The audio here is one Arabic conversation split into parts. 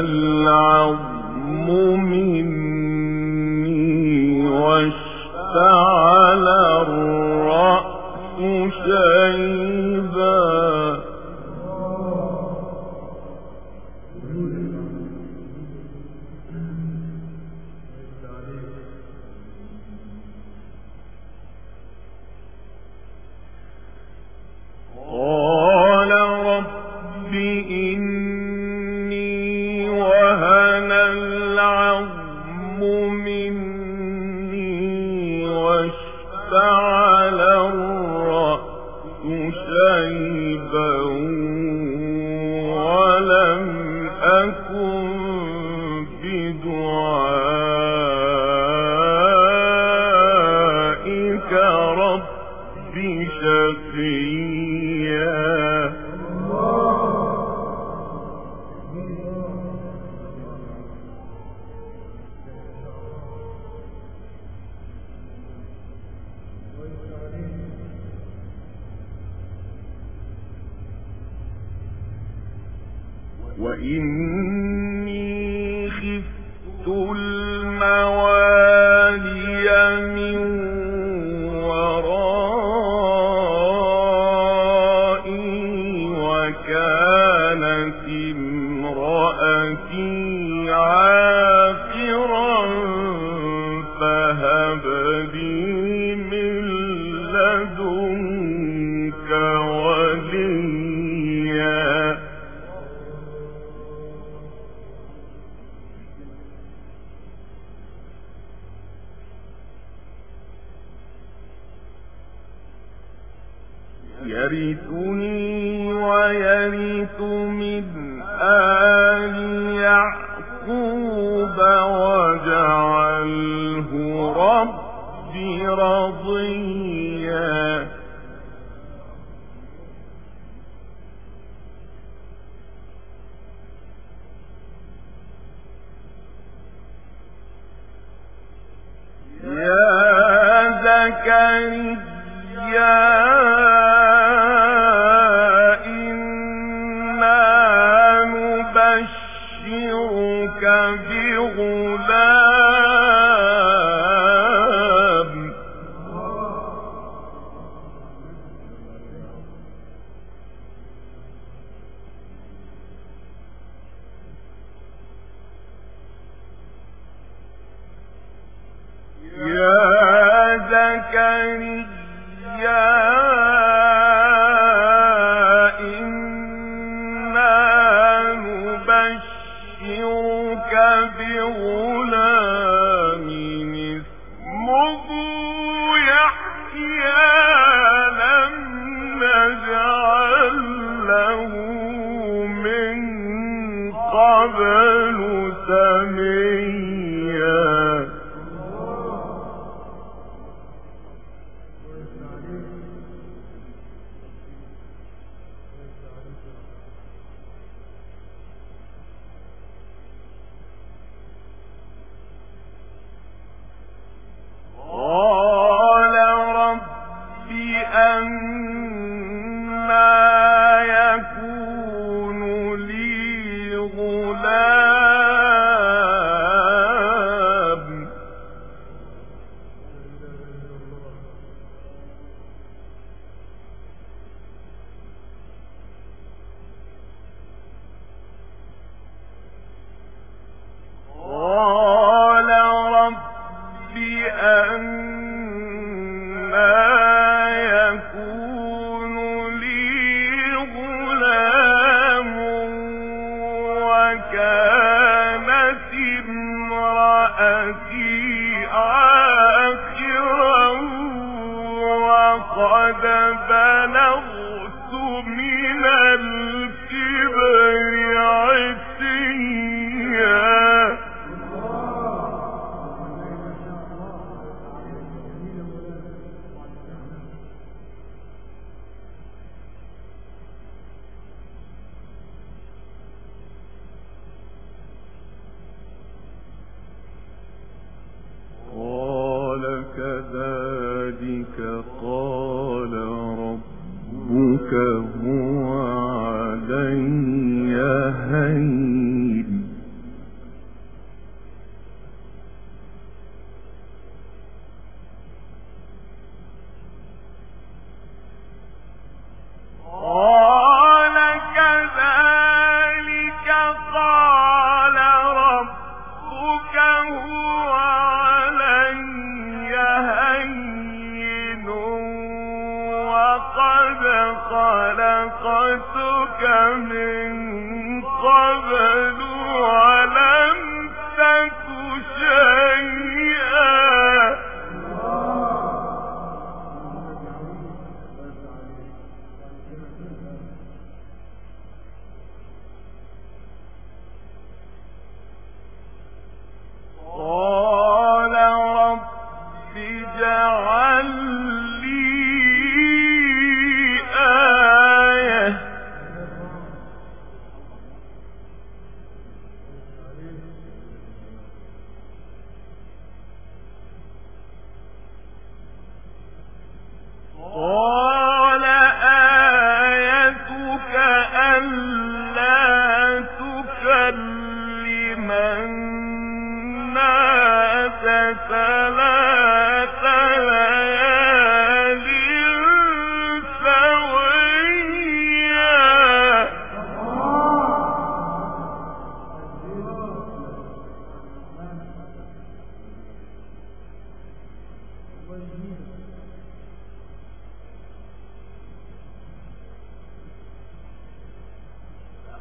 العظم من يرثني ويرث من آل يعقوب وجعله رب رضيا. زكريا كذلك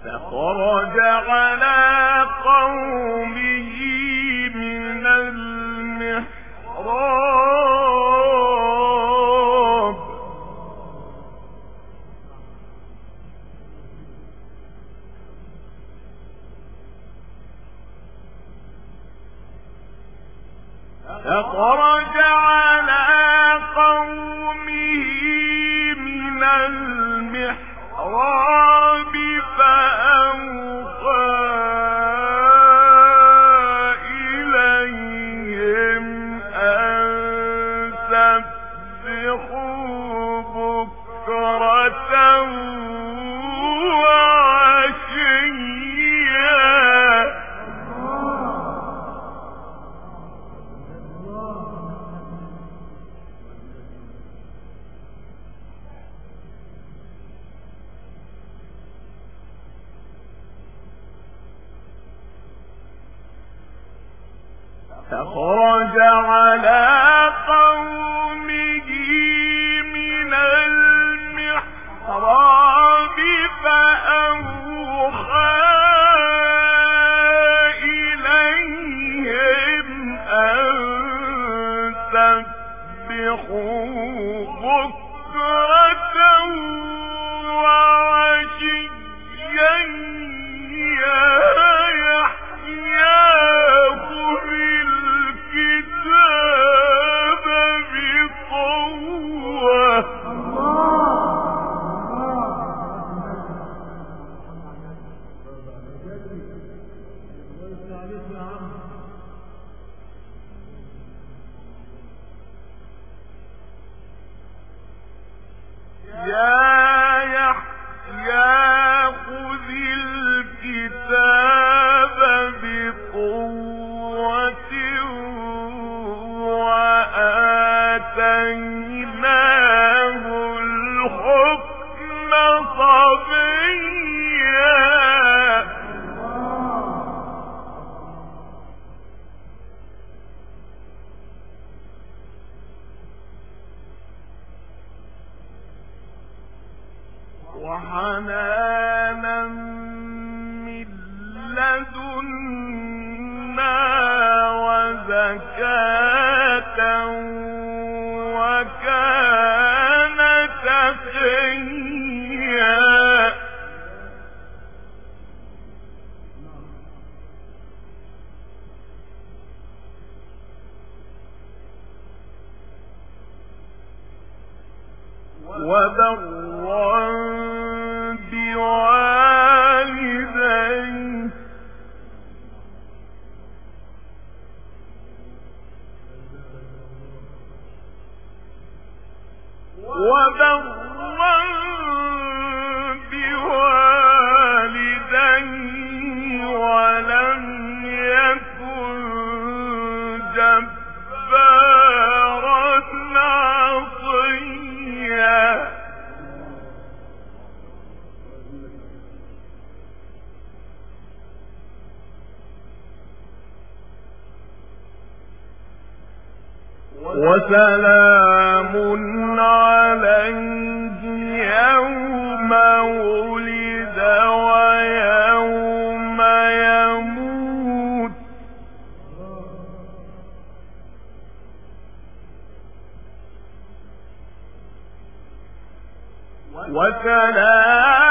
فخرج على قومه فخرج على يا يحيى وبرا وسلام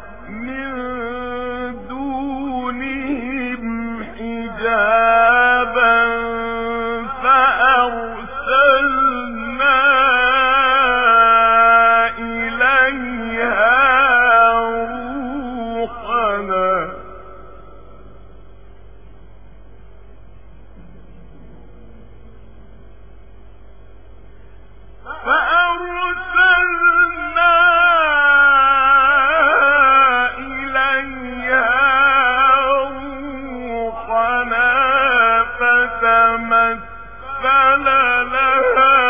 فتمثل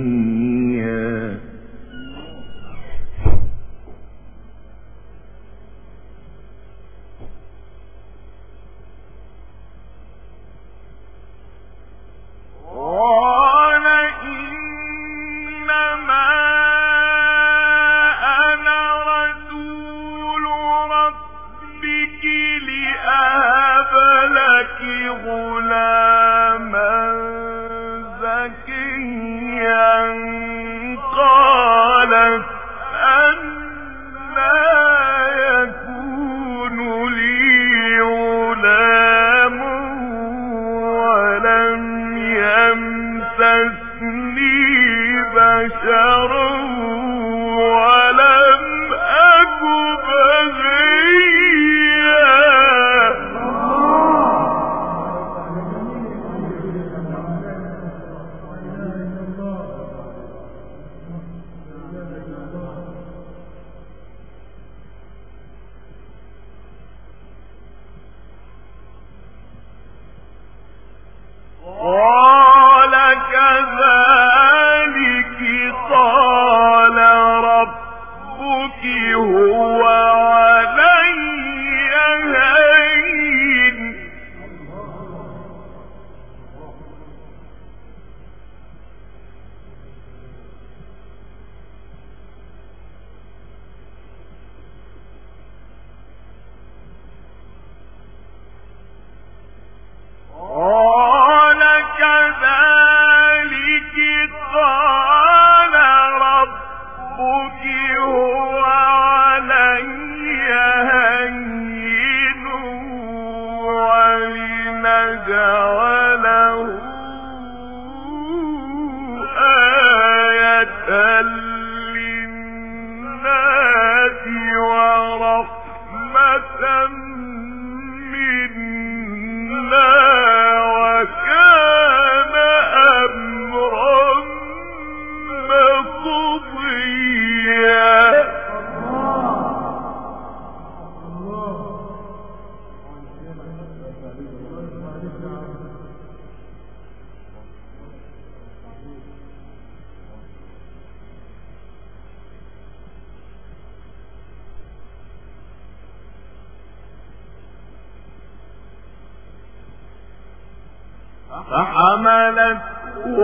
فحملته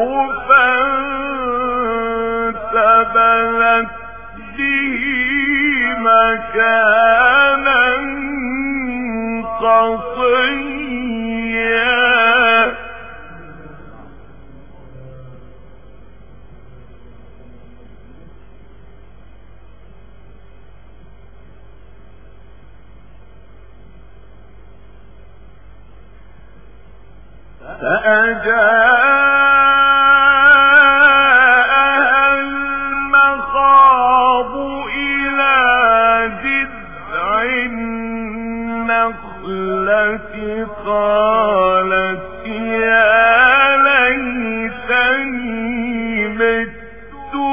فانتبذت به مكانا قصيا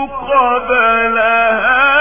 قبل هذا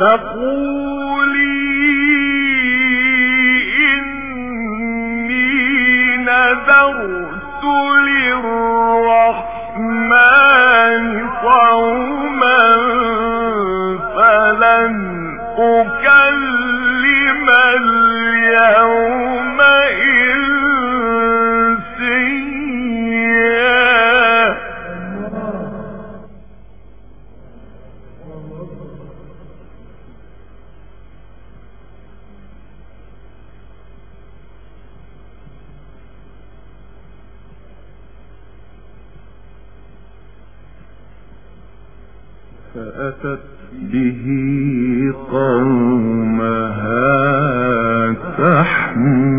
فقولي رحمة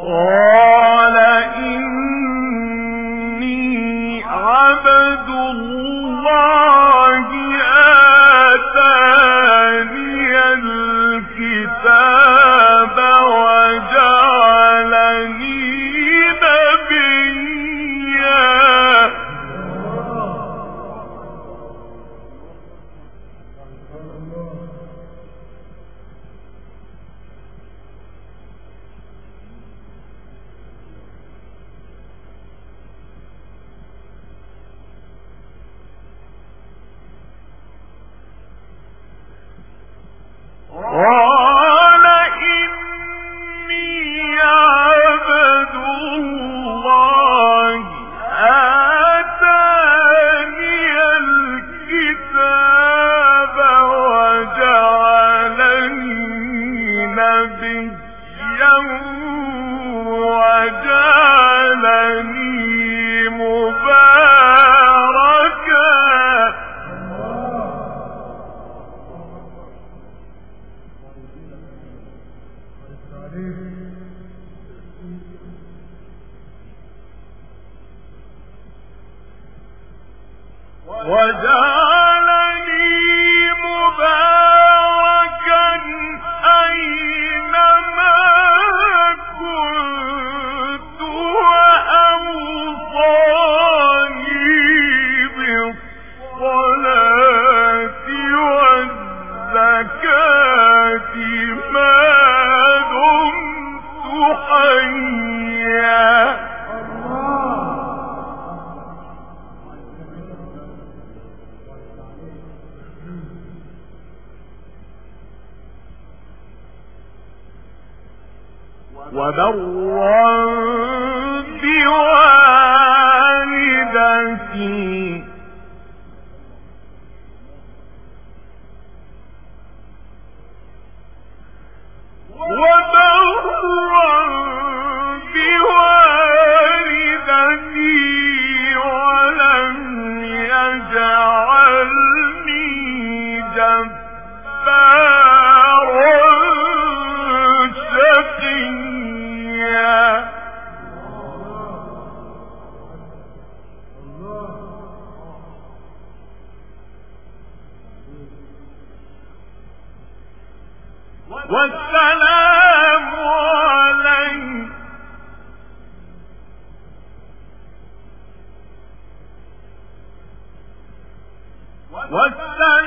诶 وبرا بوالدتي What's that?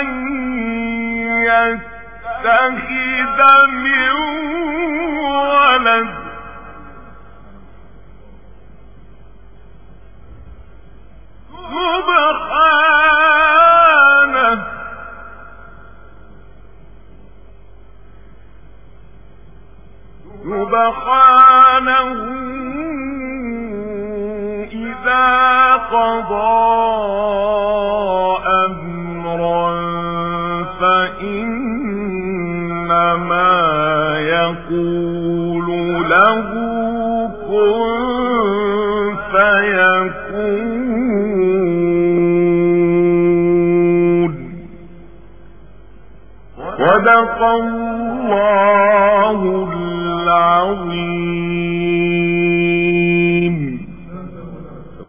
أن يتخذ من